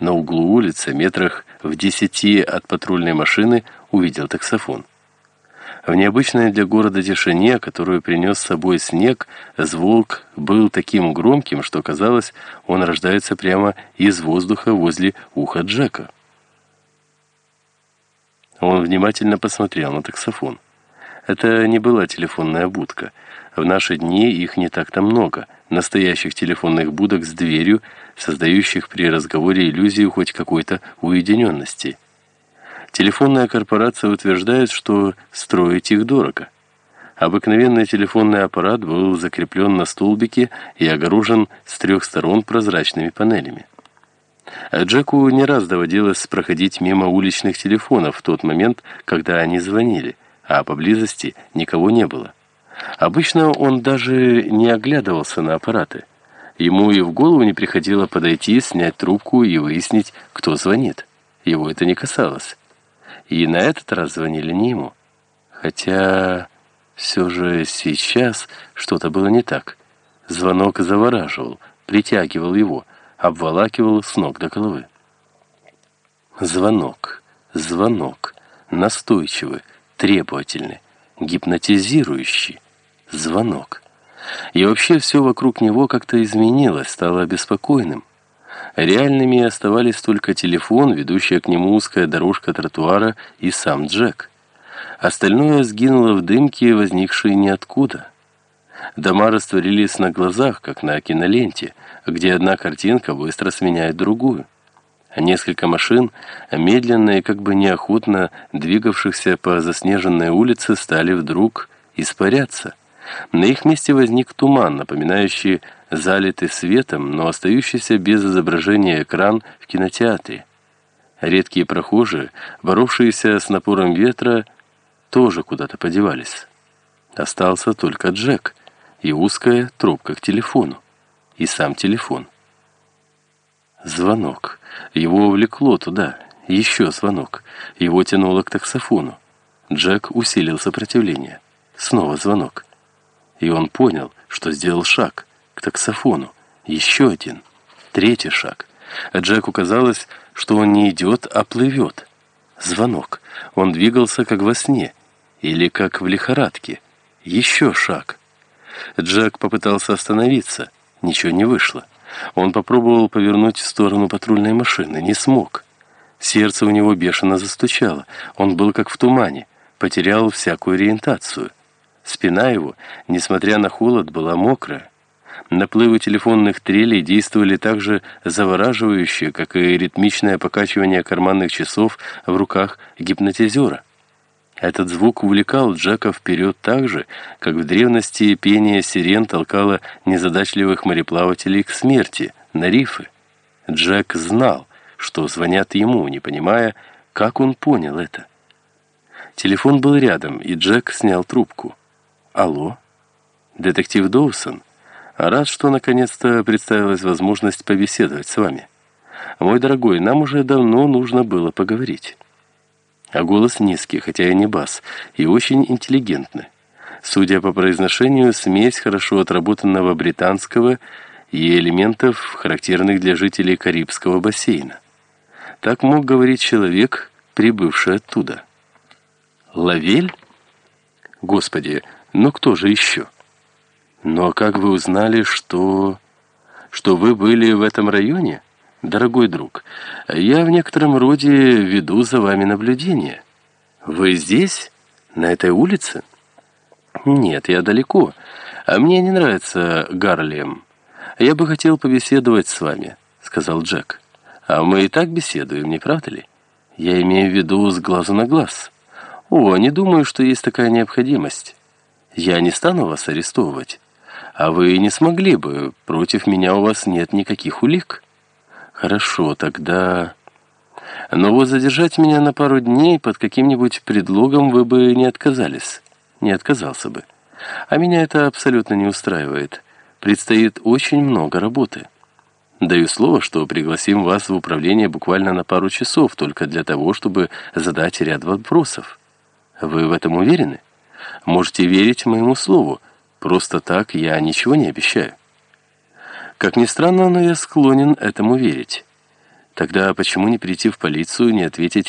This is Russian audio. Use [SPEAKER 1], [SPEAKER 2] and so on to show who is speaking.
[SPEAKER 1] на углу улицы, метрах в десяти от патрульной машины, увидел таксофон. В необычной для города тишине, которую принес с собой снег, звук был таким громким, что казалось, он рождается прямо из воздуха возле уха Джека. Он внимательно посмотрел на таксофон. Это не была телефонная будка. В наши дни их не так-то много. Настоящих телефонных будок с дверью, создающих при разговоре иллюзию хоть какой-то уединенности. Телефонная корпорация утверждает, что строить их дорого. Обыкновенный телефонный аппарат был закреплен на столбике и огорожен с трех сторон прозрачными панелями. Джеку не раз доводилось проходить мимо уличных телефонов в тот момент, когда они звонили, а поблизости никого не было. Обычно он даже не оглядывался на аппараты. Ему и в голову не приходило подойти, снять трубку и выяснить, кто звонит. Его это не касалось. И на этот раз звонили не ему. Хотя все же сейчас что-то было не так. Звонок завораживал, притягивал его, обволакивал с ног до головы. Звонок, звонок, настойчивый, требовательный, гипнотизирующий. Звонок. И вообще все вокруг него как-то изменилось, стало обеспокоенным. Реальными оставались только телефон, ведущая к нему узкая дорожка тротуара и сам Джек. Остальное сгинуло в дымке, возникшей ниоткуда. Дома растворились на глазах, как на киноленте, где одна картинка быстро сменяет другую. Несколько машин, медленно и как бы неохотно двигавшихся по заснеженной улице, стали вдруг испаряться. На их месте возник туман, напоминающий залитый светом, но остающийся без изображения экран в кинотеатре. Редкие прохожие, боровшиеся с напором ветра, тоже куда-то подевались. Остался только Джек и узкая трубка к телефону, и сам телефон. Звонок. Его увлекло туда. Еще звонок. Его тянуло к таксофону. Джек усилил сопротивление. Снова звонок. И он понял, что сделал шаг к таксофону. Еще один. Третий шаг. Джеку казалось, что он не идет, а плывет. Звонок. Он двигался, как во сне. Или как в лихорадке. Еще шаг. Джек попытался остановиться. Ничего не вышло. Он попробовал повернуть в сторону патрульной машины. Не смог. Сердце у него бешено застучало. Он был как в тумане. Потерял всякую ориентацию. Спина его, несмотря на холод, была мокрая. Наплывы телефонных трелей действовали так же завораживающе, как и ритмичное покачивание карманных часов в руках гипнотизера. Этот звук увлекал Джека вперед так же, как в древности пение сирен толкало незадачливых мореплавателей к смерти, на рифы. Джек знал, что звонят ему, не понимая, как он понял это. Телефон был рядом, и Джек снял трубку. «Алло? Детектив Доусон? Рад, что наконец-то представилась возможность побеседовать с вами. Мой дорогой, нам уже давно нужно было поговорить». А голос низкий, хотя и не бас, и очень интеллигентный. Судя по произношению, смесь хорошо отработанного британского и элементов, характерных для жителей Карибского бассейна. Так мог говорить человек, прибывший оттуда. «Лавель? Господи, но кто же еще? Но как вы узнали, что... что вы были в этом районе? Дорогой друг, я в некотором роде веду за вами наблюдение. Вы здесь? На этой улице? Нет, я далеко. А мне не нравится Гарлем. Я бы хотел побеседовать с вами, сказал Джек. А мы и так беседуем, не правда ли? Я имею в виду с глазу на глаз. О, не думаю, что есть такая необходимость. Я не стану вас арестовывать. А вы не смогли бы, против меня у вас нет никаких улик. Хорошо, тогда... Но вот задержать меня на пару дней под каким-нибудь предлогом вы бы не отказались. Не отказался бы. А меня это абсолютно не устраивает. Предстоит очень много работы. Даю слово, что пригласим вас в управление буквально на пару часов, только для того, чтобы задать ряд вопросов. Вы в этом уверены? Можете верить моему слову. Просто так я ничего не обещаю. Как ни странно, но я склонен этому верить. Тогда почему не прийти в полицию, не ответить